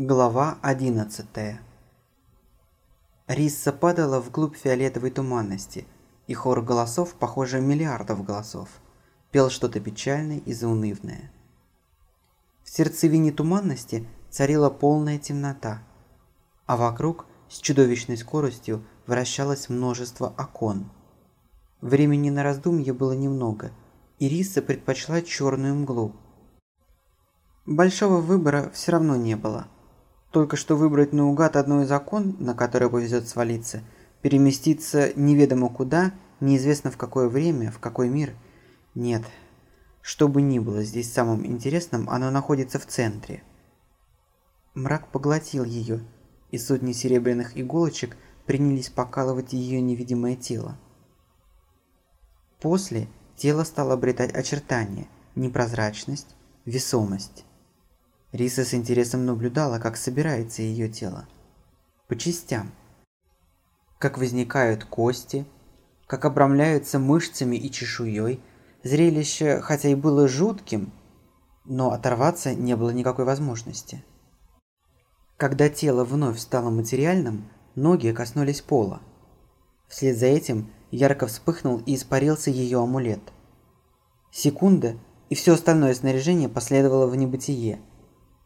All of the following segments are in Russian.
Глава 11 Рисса падала вглубь фиолетовой туманности, и хор голосов, похоже, миллиардов голосов, пел что-то печальное и заунывное. В сердцевине туманности царила полная темнота, а вокруг с чудовищной скоростью вращалось множество окон. Времени на раздумье было немного, и Риса предпочла черную мглу. Большого выбора все равно не было – только что выбрать наугад одно из окон, на которое повезет свалиться, переместиться неведомо куда, неизвестно в какое время, в какой мир. Нет. Что бы ни было здесь самым интересным, оно находится в центре. Мрак поглотил ее, и сотни серебряных иголочек принялись покалывать ее невидимое тело. После тело стало обретать очертания, непрозрачность, весомость. Риса с интересом наблюдала, как собирается ее тело. По частям. Как возникают кости, как обрамляются мышцами и чешуей. Зрелище, хотя и было жутким, но оторваться не было никакой возможности. Когда тело вновь стало материальным, ноги коснулись пола. Вслед за этим ярко вспыхнул и испарился ее амулет. Секунда, и все остальное снаряжение последовало в небытие –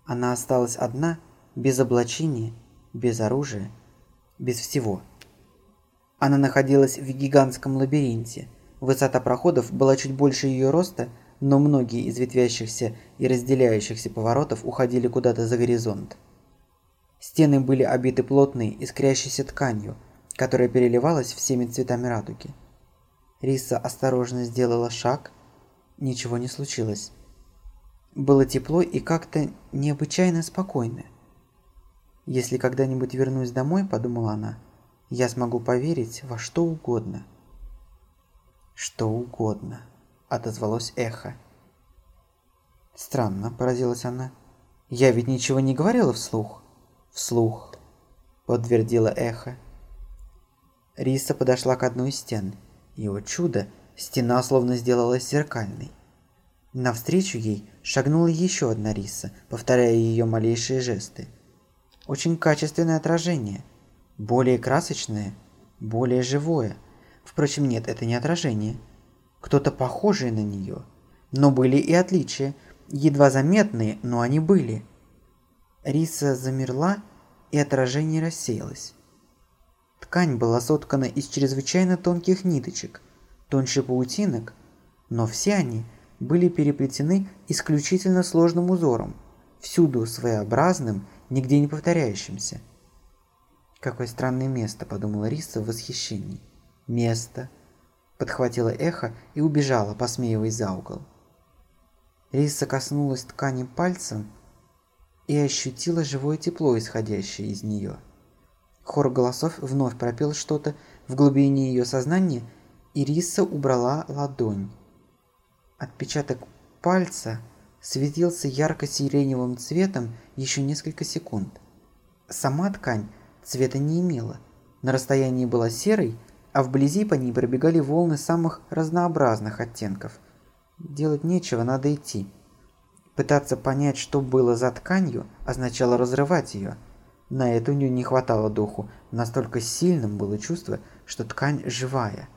она осталась одна, без облачения, без оружия, без всего. Она находилась в гигантском лабиринте. Высота проходов была чуть больше ее роста, но многие из ветвящихся и разделяющихся поворотов уходили куда-то за горизонт. Стены были обиты плотной, искрящейся тканью, которая переливалась всеми цветами радуги. Риса осторожно сделала шаг. Ничего не случилось. Было тепло и как-то необычайно спокойно. «Если когда-нибудь вернусь домой», – подумала она, – «я смогу поверить во что угодно». «Что угодно», – отозвалось эхо. «Странно», – поразилась она. «Я ведь ничего не говорила вслух». «Вслух», – подтвердила эхо. Риса подошла к одной из стен, и, о чудо, стена словно сделалась зеркальной. Навстречу ей шагнула еще одна риса, повторяя ее малейшие жесты. Очень качественное отражение. Более красочное, более живое. Впрочем, нет, это не отражение. Кто-то похожий на нее. Но были и отличия. Едва заметные, но они были. Риса замерла, и отражение рассеялось. Ткань была соткана из чрезвычайно тонких ниточек, тоньше паутинок, но все они – были переплетены исключительно сложным узором, всюду своеобразным, нигде не повторяющимся. «Какое странное место», – подумала Риса в восхищении. «Место», – подхватила эхо и убежала, посмеиваясь за угол. Риса коснулась ткани пальцем и ощутила живое тепло, исходящее из нее. Хор голосов вновь пропел что-то в глубине ее сознания, и Риса убрала ладонь. Отпечаток пальца светился ярко-сиреневым цветом еще несколько секунд. Сама ткань цвета не имела. На расстоянии была серой, а вблизи по ней пробегали волны самых разнообразных оттенков. Делать нечего, надо идти. Пытаться понять, что было за тканью, означало разрывать ее. На это у нее не хватало духу, настолько сильным было чувство, что ткань живая.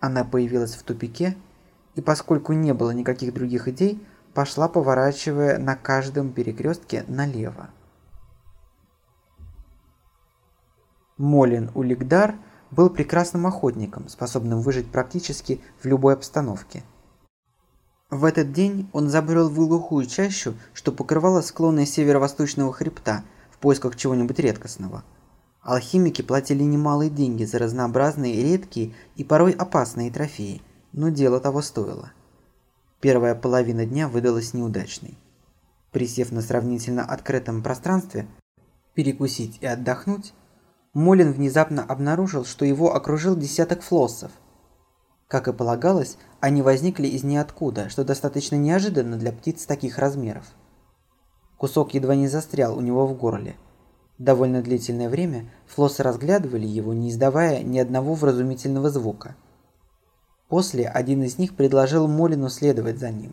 Она появилась в тупике, и поскольку не было никаких других идей, пошла, поворачивая на каждом перекрестке налево. Молин Улигдар был прекрасным охотником, способным выжить практически в любой обстановке. В этот день он забрел в глухую чащу, что покрывало склоны северо-восточного хребта в поисках чего-нибудь редкостного. Алхимики платили немалые деньги за разнообразные редкие и порой опасные трофеи – но дело того стоило. Первая половина дня выдалась неудачной. Присев на сравнительно открытом пространстве, перекусить и отдохнуть, Молин внезапно обнаружил, что его окружил десяток флоссов. Как и полагалось, они возникли из ниоткуда, что достаточно неожиданно для птиц таких размеров. Кусок едва не застрял у него в горле. Довольно длительное время флоссы разглядывали его, не издавая ни одного вразумительного звука – После один из них предложил Молину следовать за ним.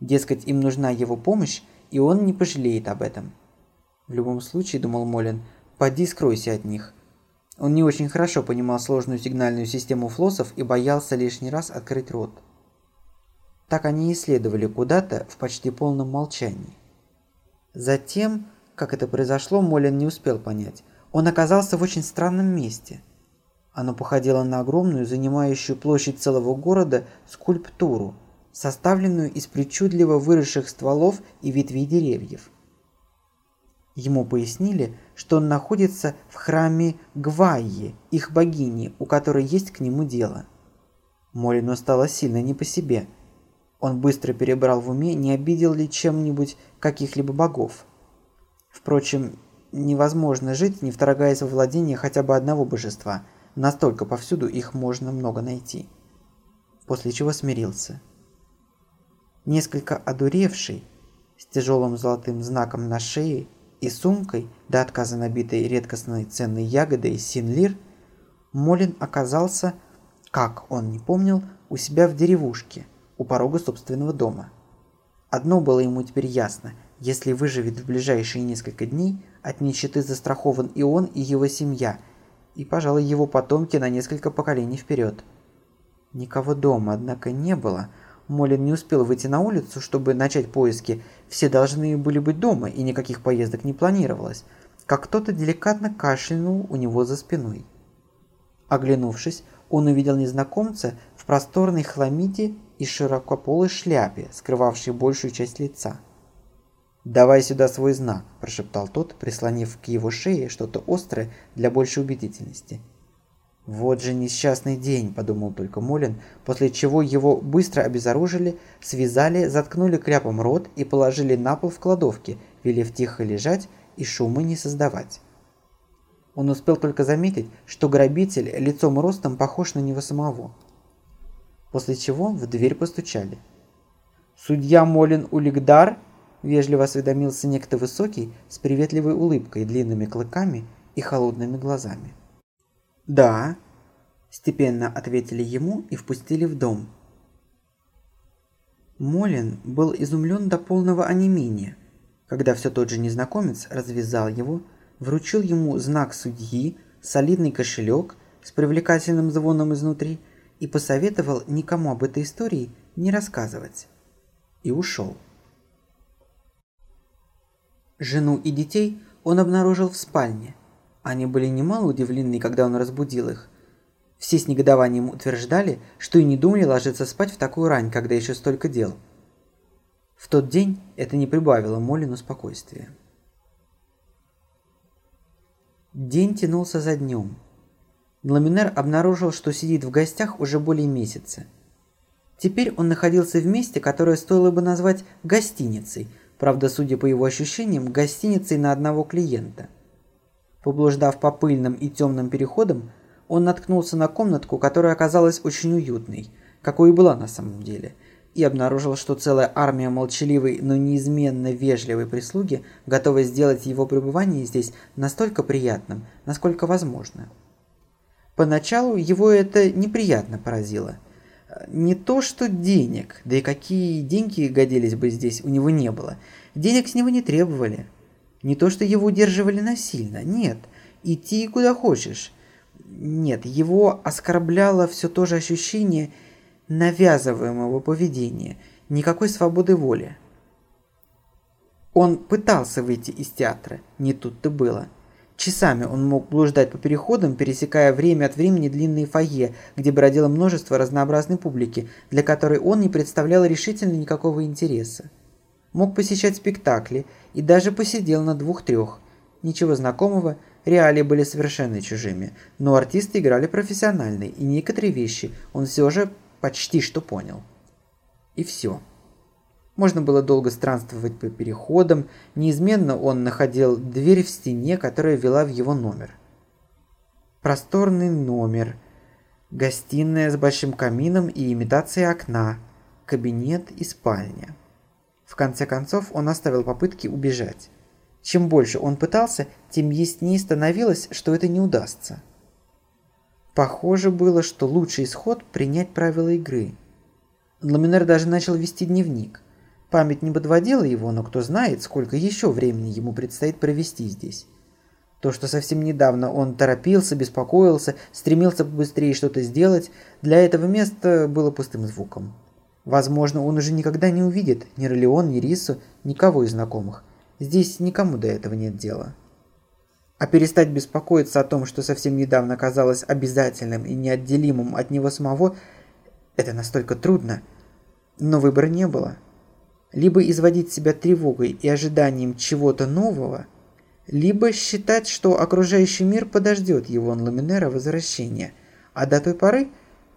Дескать, им нужна его помощь, и он не пожалеет об этом. В любом случае, думал Молин, поди скройся от них. Он не очень хорошо понимал сложную сигнальную систему флоссов и боялся лишний раз открыть рот. Так они исследовали куда-то в почти полном молчании. Затем, как это произошло, Молин не успел понять. Он оказался в очень странном месте. Оно походило на огромную, занимающую площадь целого города, скульптуру, составленную из причудливо выросших стволов и ветвей деревьев. Ему пояснили, что он находится в храме Гвайи, их богини, у которой есть к нему дело. Молину стало сильно не по себе. Он быстро перебрал в уме, не обидел ли чем-нибудь каких-либо богов. Впрочем, невозможно жить, не вторгаясь во владение хотя бы одного божества. Настолько повсюду их можно много найти. После чего смирился. Несколько одуревший, с тяжелым золотым знаком на шее, и сумкой, до отказа набитой редкостной ценной ягодой синлир, Молин оказался, как он не помнил, у себя в деревушке, у порога собственного дома. Одно было ему теперь ясно – если выживет в ближайшие несколько дней, от нищеты застрахован и он, и его семья, и, пожалуй, его потомки на несколько поколений вперед. Никого дома, однако, не было – Молин не успел выйти на улицу, чтобы начать поиски. Все должны были быть дома, и никаких поездок не планировалось. Как кто-то деликатно кашлянул у него за спиной. Оглянувшись, он увидел незнакомца в просторной хламиде и широкополой шляпе, скрывавшей большую часть лица. «Давай сюда свой знак», – прошептал тот, прислонив к его шее что-то острое для большей убедительности – «Вот же несчастный день», – подумал только Молин, после чего его быстро обезоружили, связали, заткнули кляпом рот и положили на пол в кладовке, велев тихо лежать и шума не создавать. Он успел только заметить, что грабитель лицом и ростом похож на него самого. После чего в дверь постучали. «Судья Молин Улигдар?» – вежливо осведомился некто высокий, с приветливой улыбкой, длинными клыками и холодными глазами. «Да», – степенно ответили ему и впустили в дом. Молин был изумлен до полного онемения, когда все тот же незнакомец развязал его, вручил ему знак судьи, солидный кошелек с привлекательным звоном изнутри и посоветовал никому об этой истории не рассказывать. И ушел. Жену и детей он обнаружил в спальне – они были немало удивлены, когда он разбудил их. Все с негодованием утверждали, что и не думали ложиться спать в такую рань, когда еще столько дел. В тот день это не прибавило Молину спокойствия. День тянулся за днем. Ламинер обнаружил, что сидит в гостях уже более месяца. Теперь он находился в месте, которое стоило бы назвать гостиницей, правда, судя по его ощущениям, гостиницей на одного клиента. Поблуждав по пыльным и темным переходам, он наткнулся на комнатку, которая оказалась очень уютной, какой и была на самом деле, и обнаружил, что целая армия молчаливой, но неизменно вежливой прислуги готова сделать его пребывание здесь настолько приятным, насколько возможно. Поначалу его это неприятно поразило. Не то что денег, да и какие деньги годились бы здесь, у него не было. Денег с него не требовали. Не то, что его удерживали насильно, нет, идти куда хочешь. Нет, его оскорбляло все то же ощущение навязываемого поведения, никакой свободы воли. Он пытался выйти из театра, не тут-то было. Часами он мог блуждать по переходам, пересекая время от времени длинные фойе, где бродило множество разнообразной публики, для которой он не представлял решительно никакого интереса мог посещать спектакли и даже посидел на двух-трех. Ничего знакомого, реалии были совершенно чужими, но артисты играли профессионально, и некоторые вещи он все же почти что понял. И все. Можно было долго странствовать по переходам, неизменно он находил дверь в стене, которая вела в его номер. Просторный номер, гостиная с большим камином и имитацией окна, кабинет и спальня. В конце концов он оставил попытки убежать. Чем больше он пытался, тем яснее становилось, что это не удастся. Похоже было, что лучший исход – принять правила игры. Ламинер даже начал вести дневник. Память не подводила его, но кто знает, сколько еще времени ему предстоит провести здесь. То, что совсем недавно он торопился, беспокоился, стремился побыстрее что-то сделать, для этого места было пустым звуком. Возможно, он уже никогда не увидит ни Ролеон, ни Рису, никого из знакомых. Здесь никому до этого нет дела. А перестать беспокоиться о том, что совсем недавно казалось обязательным и неотделимым от него самого, это настолько трудно. Но выбора не было. Либо изводить себя тревогой и ожиданием чего-то нового, либо считать, что окружающий мир подождет его Ламинера возвращения, а до той поры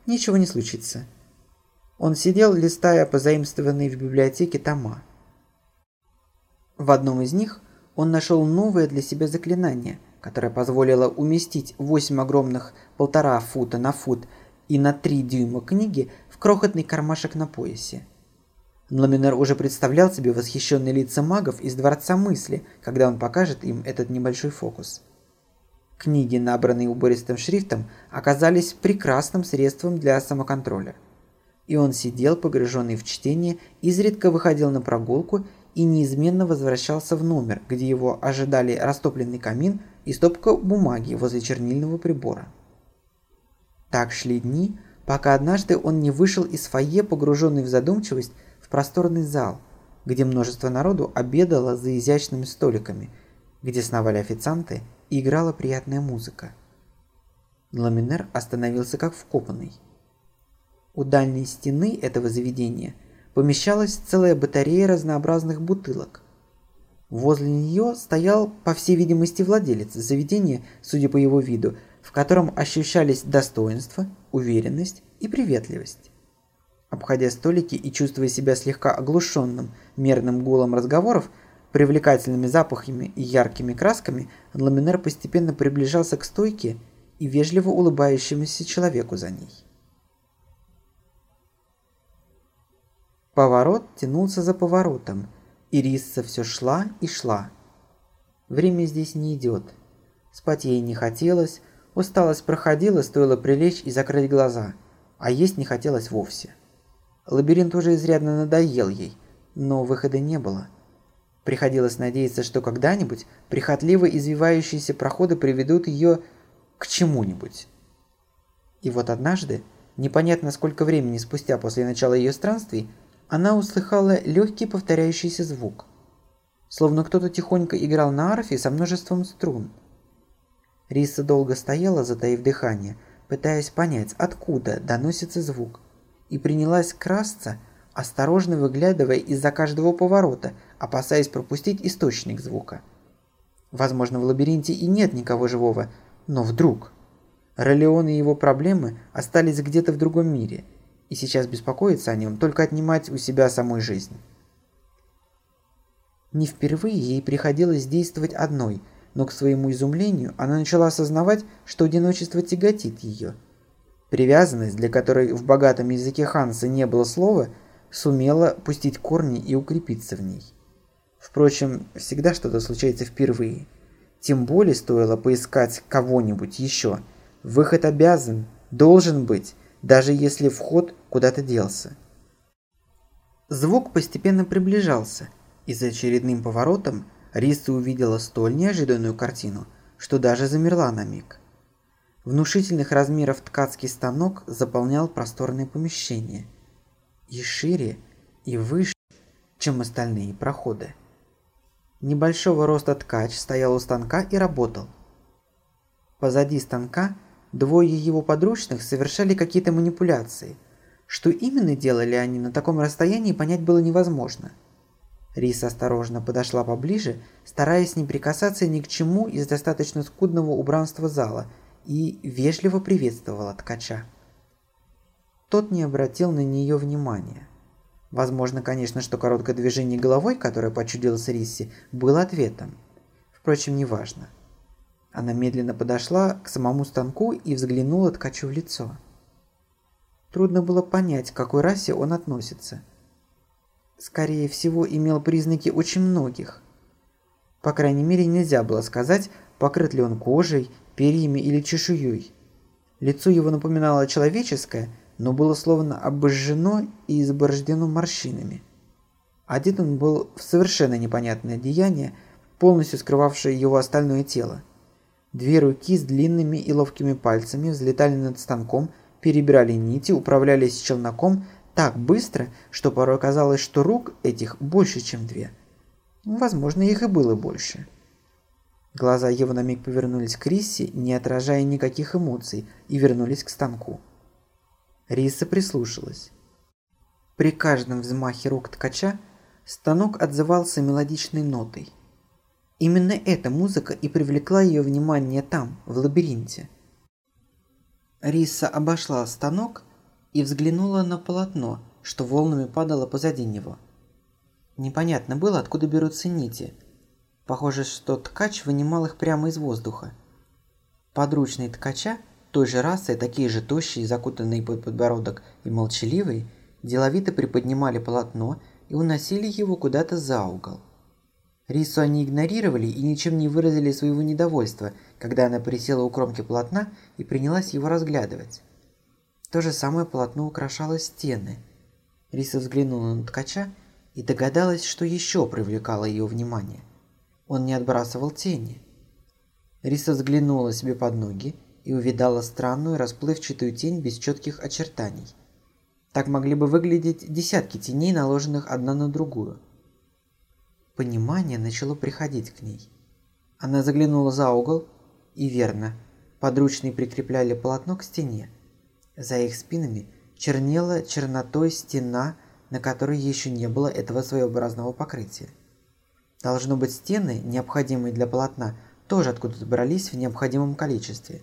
ничего не случится. Он сидел, листая позаимствованные в библиотеке тома. В одном из них он нашел новое для себя заклинание, которое позволило уместить 8 огромных полтора фута на фут и на 3 дюйма книги в крохотный кармашек на поясе. Ламинер уже представлял себе восхищенные лица магов из Дворца Мысли, когда он покажет им этот небольшой фокус. Книги, набранные убористым шрифтом, оказались прекрасным средством для самоконтроля. И он сидел, погруженный в чтение, изредка выходил на прогулку и неизменно возвращался в номер, где его ожидали растопленный камин и стопка бумаги возле чернильного прибора. Так шли дни, пока однажды он не вышел из фойе, погруженный в задумчивость, просторный зал, где множество народу обедало за изящными столиками, где сновали официанты и играла приятная музыка. Ламинер остановился как вкопанный. У дальней стены этого заведения – помещалась целая батарея разнообразных бутылок. Возле нее стоял, по всей видимости, владелец заведения, судя по его виду, в котором ощущались достоинство, уверенность и приветливость. Обходя столики и чувствуя себя слегка оглушенным мерным гулом разговоров, привлекательными запахами и яркими красками, Ламинер постепенно приближался к стойке и вежливо улыбающемуся человеку за ней. Поворот тянулся за поворотом, и Рисса все шла и шла. Время здесь не идет. Спать ей не хотелось, усталость проходила, стоило прилечь и закрыть глаза, а есть не хотелось вовсе. Лабиринт уже изрядно надоел ей, но выхода не было. Приходилось надеяться, что когда-нибудь прихотливо извивающиеся проходы приведут ее к чему-нибудь. И вот однажды, непонятно сколько времени спустя после начала ее странствий, она услыхала легкий повторяющийся звук, словно кто-то тихонько играл на арфе со множеством струн. Риса долго стояла, затаив дыхание, пытаясь понять, откуда доносится звук, и принялась красться, осторожно выглядывая из-за каждого поворота, опасаясь пропустить источник звука. Возможно, в лабиринте и нет никого живого, но вдруг... Ролеон и его проблемы остались где-то в другом мире – и сейчас беспокоиться о нем, только отнимать у себя самой жизнь. Не впервые ей приходилось действовать одной, но к своему изумлению она начала осознавать, что одиночество тяготит ее. Привязанность, для которой в богатом языке Ханса не было слова, сумела пустить корни и укрепиться в ней. Впрочем, всегда что-то случается впервые. Тем более стоило поискать кого-нибудь еще. Выход обязан, должен быть, даже если вход куда-то делся. Звук постепенно приближался, и за очередным поворотом Риса увидела столь неожиданную картину, что даже замерла на миг. Внушительных размеров ткацкий станок заполнял просторное помещение. И шире, и выше, чем остальные проходы. Небольшого роста ткач стоял у станка и работал. Позади станка двое его подручных совершали какие-то манипуляции – что именно делали они на таком расстоянии, понять было невозможно. Риса осторожно подошла поближе, стараясь не прикасаться ни к чему из достаточно скудного убранства зала, и вежливо приветствовала ткача. Тот не обратил на нее внимания. Возможно, конечно, что короткое движение головой, которое почудилось Рисе, было ответом. Впрочем, неважно. Она медленно подошла к самому станку и взглянула ткачу в лицо. Трудно было понять, к какой расе он относится. Скорее всего, имел признаки очень многих. По крайней мере, нельзя было сказать, покрыт ли он кожей, перьями или чешуей. Лицо его напоминало человеческое, но было словно обожжено и изборождено морщинами. Одет он был в совершенно непонятное одеяние, полностью скрывавшее его остальное тело. Две руки с длинными и ловкими пальцами взлетали над станком, перебирали нити, управлялись челноком так быстро, что порой казалось, что рук этих больше, чем две. Возможно, их и было больше. Глаза его на миг повернулись к Риссе, не отражая никаких эмоций, и вернулись к станку. Риса прислушалась. При каждом взмахе рук ткача станок отзывался мелодичной нотой. Именно эта музыка и привлекла ее внимание там, в лабиринте. Риса обошла станок и взглянула на полотно, что волнами падало позади него. Непонятно было, откуда берутся нити – Похоже, что ткач вынимал их прямо из воздуха. Подручные ткача, той же расы, такие же тощие, закутанные под подбородок и молчаливые, деловито приподнимали полотно и уносили его куда-то за угол. Рису они игнорировали и ничем не выразили своего недовольства, когда она присела у кромки полотна и принялась его разглядывать. То же самое полотно украшало стены. Риса взглянула на ткача и догадалась, что еще привлекало ее внимание. Он не отбрасывал тени. Риса взглянула себе под ноги и увидала странную расплывчатую тень без четких очертаний. Так могли бы выглядеть десятки теней, наложенных одна на другую. Понимание начало приходить к ней. Она заглянула за угол, и верно, подручные прикрепляли полотно к стене. За их спинами чернела чернотой стена, на которой еще не было этого своеобразного покрытия. Должно быть, стены, необходимые для полотна, тоже откуда-то брались в необходимом количестве.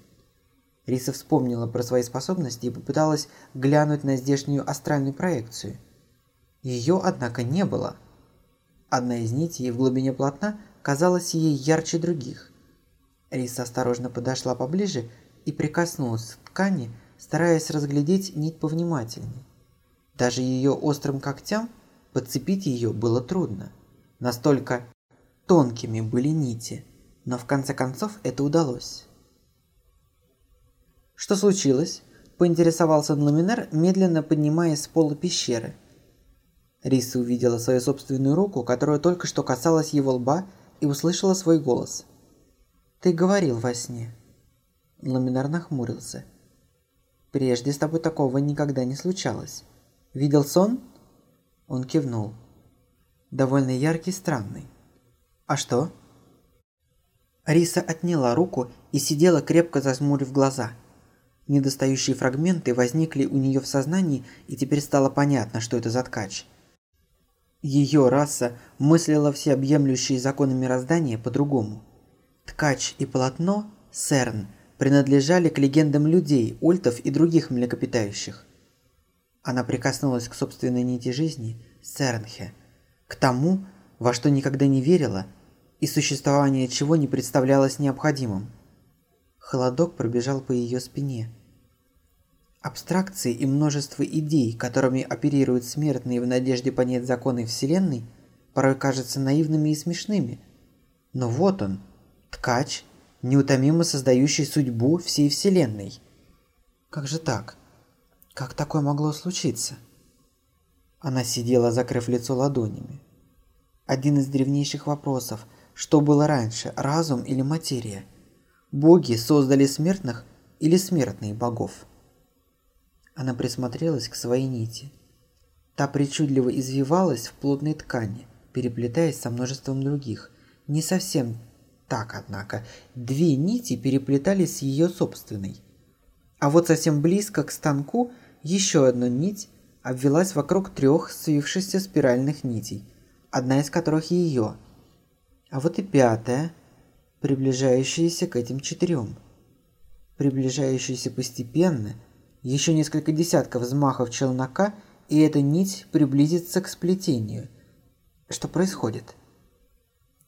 Риса вспомнила про свои способности и попыталась глянуть на здешнюю астральную проекцию. Ее, однако, не было. Одна из нитей в глубине полотна казалась ей ярче других. Риса осторожно подошла поближе и прикоснулась к ткани, стараясь разглядеть нить повнимательнее. Даже ее острым когтям подцепить ее было трудно. Настолько тонкими были нити, но в конце концов это удалось. «Что случилось?» – поинтересовался Ламинер, медленно поднимаясь с пола пещеры. Риса увидела свою собственную руку, которая только что касалась его лба, и услышала свой голос. «Ты говорил во сне». Ламинар нахмурился. «Прежде с тобой такого никогда не случалось. Видел сон?» Он кивнул довольно яркий, странный. А что? Риса отняла руку и сидела крепко зажмурив глаза. Недостающие фрагменты возникли у нее в сознании, и теперь стало понятно, что это за ткач. Ее раса мыслила всеобъемлющие законы мироздания по-другому. Ткач и полотно, Серн, принадлежали к легендам людей, ультов и других млекопитающих. Она прикоснулась к собственной нити жизни, Сернхе – к тому, во что никогда не верила и существование чего не представлялось необходимым. Холодок пробежал по ее спине. Абстракции и множество идей, которыми оперируют смертные в надежде понять законы Вселенной, порой кажутся наивными и смешными. Но вот он, ткач, неутомимо создающий судьбу всей Вселенной. Как же так? Как такое могло случиться? Она сидела, закрыв лицо ладонями. Один из древнейших вопросов. Что было раньше, разум или материя? Боги создали смертных или смертные богов? Она присмотрелась к своей нити. Та причудливо извивалась в плотной ткани, переплетаясь со множеством других. Не совсем так, однако. Две нити переплетались с ее собственной. А вот совсем близко к станку еще одна нить обвелась вокруг трех свившихся спиральных нитей, одна из которых ее. А вот и пятая, приближающаяся к этим четырем. Приближающаяся постепенно, еще несколько десятков взмахов челнока, и эта нить приблизится к сплетению. Что происходит?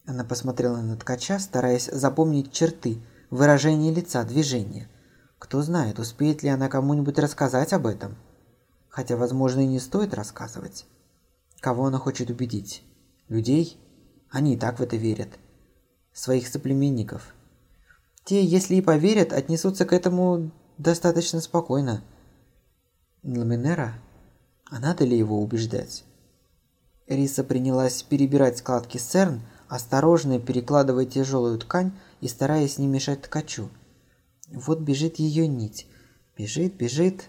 Она посмотрела на ткача, стараясь запомнить черты, выражение лица, движения. Кто знает, успеет ли она кому-нибудь рассказать об этом – Хотя, возможно, и не стоит рассказывать. Кого она хочет убедить? Людей? Они и так в это верят. Своих соплеменников. Те, если и поверят, отнесутся к этому достаточно спокойно. Ламинера? А надо ли его убеждать? Риса принялась перебирать складки сцерн, осторожно перекладывая тяжелую ткань и стараясь не мешать ткачу. Вот бежит ее нить. Бежит, бежит,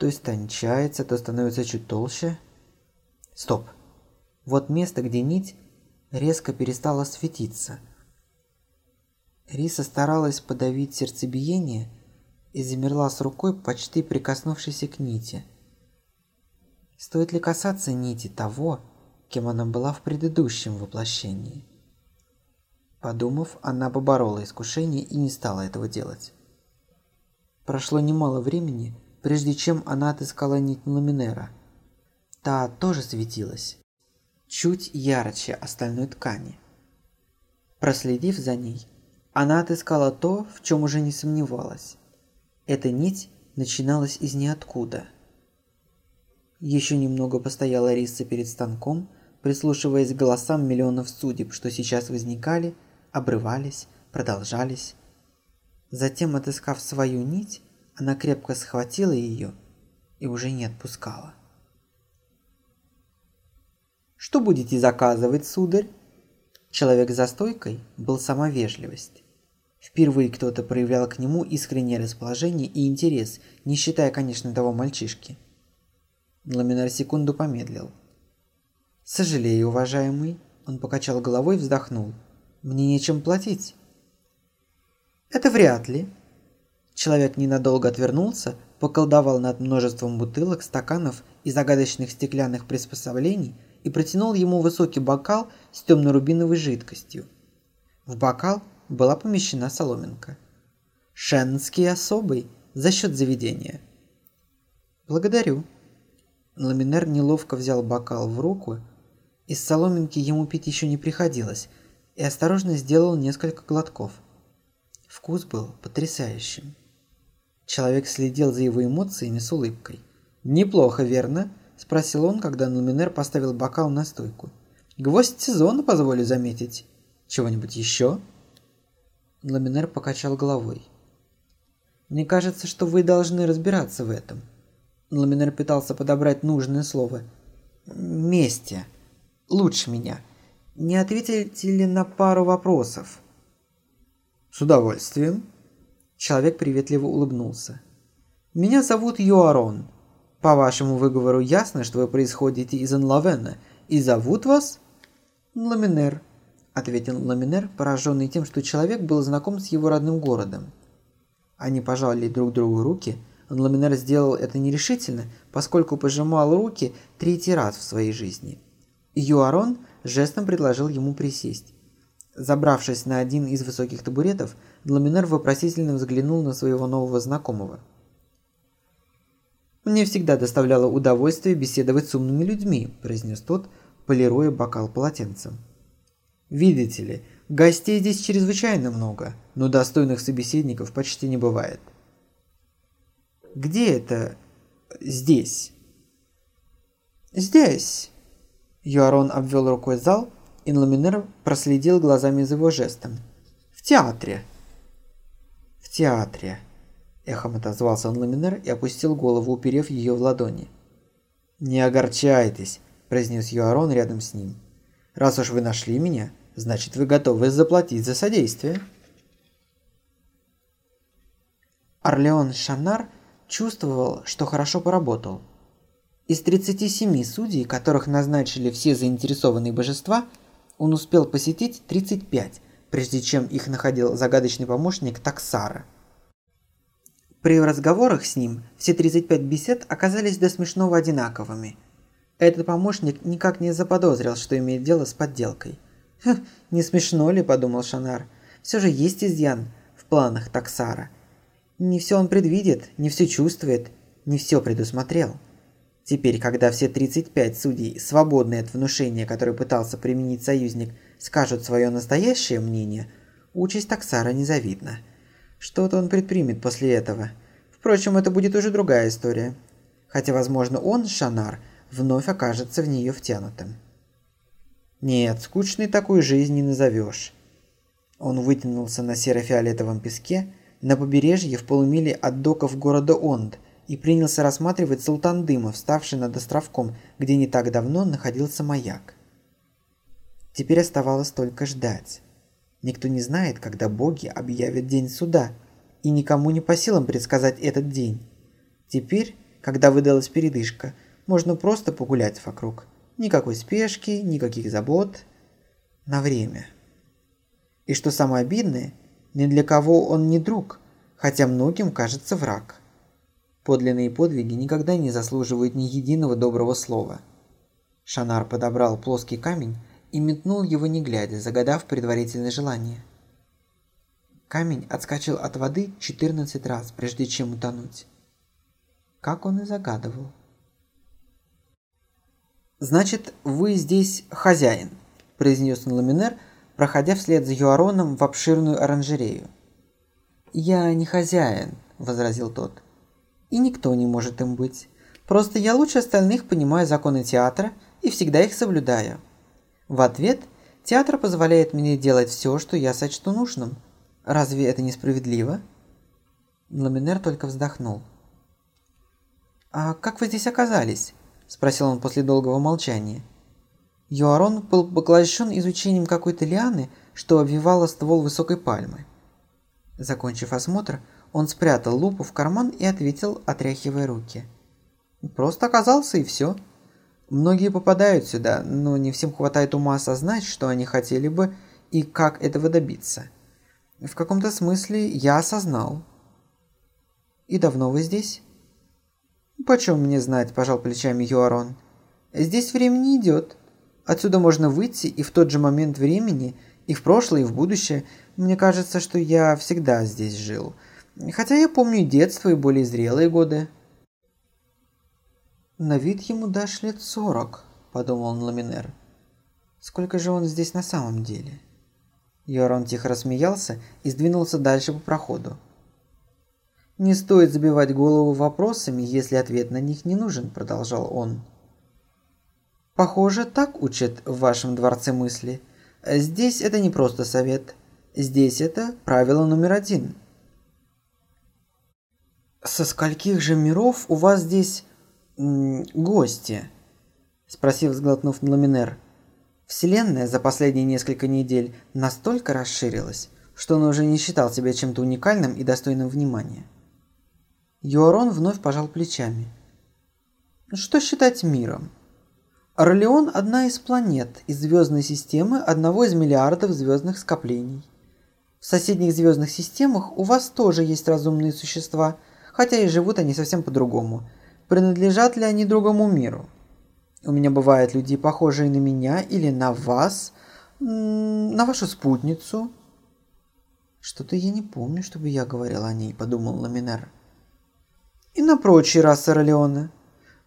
то истончается, то становится чуть толще. Стоп. Вот место, где нить резко перестала светиться. Риса старалась подавить сердцебиение и замерла с рукой, почти прикоснувшейся к нити. Стоит ли касаться нити того, кем она была в предыдущем воплощении? Подумав, она поборола искушение и не стала этого делать. Прошло немало времени, прежде чем она отыскала нить Ламинера. Та тоже светилась, чуть ярче остальной ткани. Проследив за ней, она отыскала то, в чем уже не сомневалась. Эта нить начиналась из ниоткуда. Еще немного постояла Риса перед станком, прислушиваясь к голосам миллионов судеб, что сейчас возникали, обрывались, продолжались. Затем, отыскав свою нить, она крепко схватила ее и уже не отпускала. «Что будете заказывать, сударь?» Человек за стойкой был сама вежливость. Впервые кто-то проявлял к нему искреннее расположение и интерес, не считая, конечно, того мальчишки. Ламинар секунду помедлил. «Сожалею, уважаемый», – он покачал головой и вздохнул. «Мне нечем платить». «Это вряд ли». Человек ненадолго отвернулся, поколдовал над множеством бутылок, стаканов и загадочных стеклянных приспособлений – и протянул ему высокий бокал с темно-рубиновой жидкостью. В бокал была помещена соломинка. «Шеннский особый, за счет заведения». «Благодарю». Ламинер неловко взял бокал в руку, из соломинки ему пить еще не приходилось, и осторожно сделал несколько глотков. Вкус был потрясающим. Человек следил за его эмоциями с улыбкой. «Неплохо, верно?» Спросил он, когда Нуминер поставил бокал на стойку. «Гвоздь сезона, позволю заметить. Чего-нибудь еще?» Ламинер покачал головой. «Мне кажется, что вы должны разбираться в этом». Ламинер пытался подобрать нужное слово. «Вместе. Лучше меня. Не ответите ли на пару вопросов?» «С удовольствием». Человек приветливо улыбнулся. «Меня зовут Юарон. По вашему выговору ясно, что вы происходите из Анлавена, и зовут вас Ламинер, ответил Ламинер, пораженный тем, что человек был знаком с его родным городом. Они пожали друг другу руки. Ламинер сделал это нерешительно, поскольку пожимал руки третий раз в своей жизни. Юарон жестом предложил ему присесть. Забравшись на один из высоких табуретов, Ламинер вопросительно взглянул на своего нового знакомого. «Мне всегда доставляло удовольствие беседовать с умными людьми», – произнес тот, полируя бокал полотенцем. «Видите ли, гостей здесь чрезвычайно много, но достойных собеседников почти не бывает». «Где это здесь?» «Здесь!» Юарон обвел рукой зал, и Ламинер проследил глазами за его жестом. «В театре!» «В театре!» Эхом отозвался Анламинер и опустил голову, уперев ее в ладони. «Не огорчайтесь», – произнес Юарон рядом с ним. «Раз уж вы нашли меня, значит вы готовы заплатить за содействие». Орлеон Шанар чувствовал, что хорошо поработал. Из 37 судей, которых назначили все заинтересованные божества, он успел посетить 35, прежде чем их находил загадочный помощник Таксара – при разговорах с ним все 35 бесед оказались до смешного одинаковыми. Этот помощник никак не заподозрил, что имеет дело с подделкой. «Хм, не смешно ли?» – подумал Шанар. «Все же есть изъян в планах Таксара. Не все он предвидит, не все чувствует, не все предусмотрел». Теперь, когда все 35 судей, свободные от внушения, которое пытался применить союзник, скажут свое настоящее мнение, участь Таксара незавидна. Что-то он предпримет после этого. Впрочем, это будет уже другая история. Хотя, возможно, он, Шанар, вновь окажется в нее втянутым. Нет, скучной такой жизнь не назовешь. Он вытянулся на серо-фиолетовом песке на побережье в полумиле от доков города Онд и принялся рассматривать султан дыма, вставший над островком, где не так давно находился маяк. Теперь оставалось только ждать. Никто не знает, когда боги объявят день суда, и никому не по силам предсказать этот день. Теперь, когда выдалась передышка, можно просто погулять вокруг. Никакой спешки, никаких забот. На время. И что самое обидное, ни для кого он не друг, хотя многим кажется враг. Подлинные подвиги никогда не заслуживают ни единого доброго слова. Шанар подобрал плоский камень и метнул его не глядя, загадав предварительное желание. Камень отскочил от воды 14 раз, прежде чем утонуть. Как он и загадывал. «Значит, вы здесь хозяин», – произнес Ламинер, проходя вслед за Юароном в обширную оранжерею. «Я не хозяин», – возразил тот. «И никто не может им быть. Просто я лучше остальных понимаю законы театра и всегда их соблюдаю. В ответ театр позволяет мне делать все, что я сочту нужным. Разве это несправедливо?» Ламинер только вздохнул. «А как вы здесь оказались?» спросил он после долгого молчания. Юарон был поглощен изучением какой-то лианы, что обвивала ствол высокой пальмы. Закончив осмотр, он спрятал лупу в карман и ответил, отряхивая руки. «Просто оказался и все. Многие попадают сюда, но не всем хватает ума осознать, что они хотели бы и как этого добиться. В каком-то смысле я осознал. И давно вы здесь?» «Почем мне знать?» – пожал плечами Юарон. «Здесь время не идет. Отсюда можно выйти и в тот же момент времени, и в прошлое, и в будущее. Мне кажется, что я всегда здесь жил. Хотя я помню и детство, и более зрелые годы». «На вид ему дашь лет сорок», – подумал Ламинер. «Сколько же он здесь на самом деле?» Юарон тихо рассмеялся и сдвинулся дальше по проходу. «Не стоит забивать голову вопросами, если ответ на них не нужен», – продолжал он. «Похоже, так учат в вашем дворце мысли. Здесь это не просто совет. Здесь это правило номер один». «Со скольких же миров у вас здесь гости?» – спросил, взглотнув Ламинер. Вселенная за последние несколько недель настолько расширилась, что он уже не считал себя чем-то уникальным и достойным внимания. Юарон вновь пожал плечами. Что считать миром? Орлеон – одна из планет из звездной системы одного из миллиардов звездных скоплений. В соседних звездных системах у вас тоже есть разумные существа, хотя и живут они совсем по-другому. Принадлежат ли они другому миру? У меня бывают люди, похожие на меня или на вас, на вашу спутницу. Что-то я не помню, чтобы я говорил о ней, подумал Ламинер и на прочие расы Ролеона.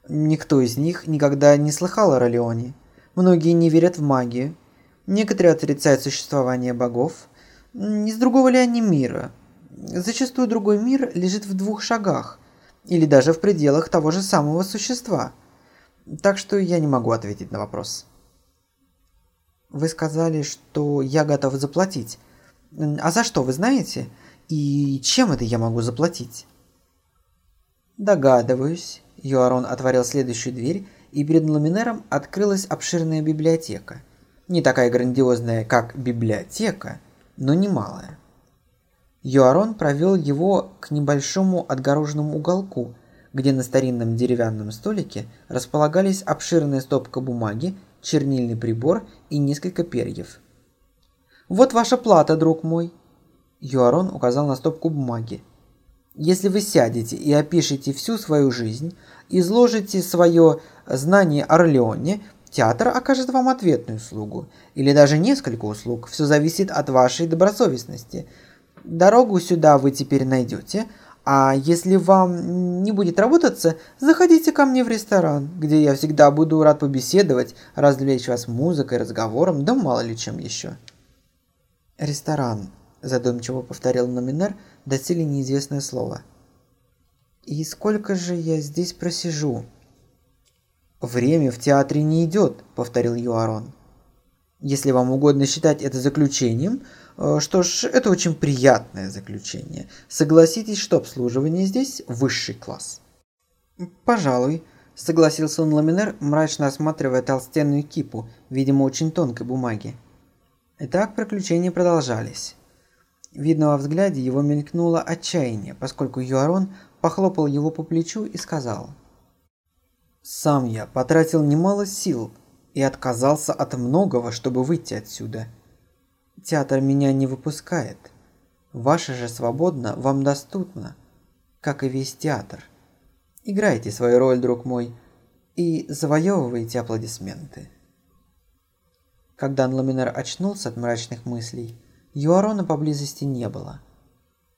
Никто из них никогда не слыхал о Ролеоне. Многие не верят в магию. Некоторые отрицают существование богов. Из другого ли они мира? Зачастую другой мир лежит в двух шагах, или даже в пределах того же самого существа. Так что я не могу ответить на вопрос. Вы сказали, что я готов заплатить. А за что, вы знаете? И чем это я могу заплатить? «Догадываюсь». Юарон отворил следующую дверь, и перед Ламинером открылась обширная библиотека. Не такая грандиозная, как библиотека, но немалая. Юарон провел его к небольшому отгороженному уголку, где на старинном деревянном столике располагались обширная стопка бумаги, чернильный прибор и несколько перьев. «Вот ваша плата, друг мой!» Юарон указал на стопку бумаги. Если вы сядете и опишете всю свою жизнь, изложите свое знание о Орлеоне, театр окажет вам ответную услугу. Или даже несколько услуг. Все зависит от вашей добросовестности. Дорогу сюда вы теперь найдете, а если вам не будет работаться, заходите ко мне в ресторан, где я всегда буду рад побеседовать, развлечь вас музыкой, разговором, да мало ли чем еще. Ресторан задумчиво повторил Номинер доселе неизвестное слово. «И сколько же я здесь просижу?» «Время в театре не идет», — повторил Юарон. «Если вам угодно считать это заключением, что ж, это очень приятное заключение. Согласитесь, что обслуживание здесь высший класс». «Пожалуй», – согласился он Ламинер, мрачно осматривая толстенную кипу, видимо, очень тонкой бумаги. Итак, приключения продолжались. Видно во взгляде его мелькнуло отчаяние, поскольку Юарон похлопал его по плечу и сказал. «Сам я потратил немало сил и отказался от многого, чтобы выйти отсюда. Театр меня не выпускает. Ваше же свободно вам доступно, как и весь театр. Играйте свою роль, друг мой, и завоевывайте аплодисменты». Когда Анламинер очнулся от мрачных мыслей, Юарона поблизости не было –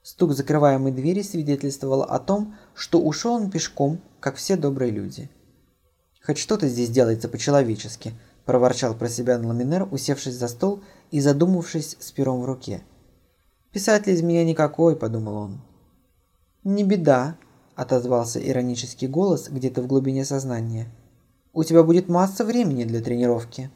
Стук закрываемой двери свидетельствовал о том, что ушел он пешком, как все добрые люди. «Хоть что-то здесь делается по-человечески», – проворчал про себя Ламинер, усевшись за стол и задумавшись с пером в руке. «Писатель из меня никакой», – подумал он. «Не беда», – отозвался иронический голос где-то в глубине сознания. «У тебя будет масса времени для тренировки».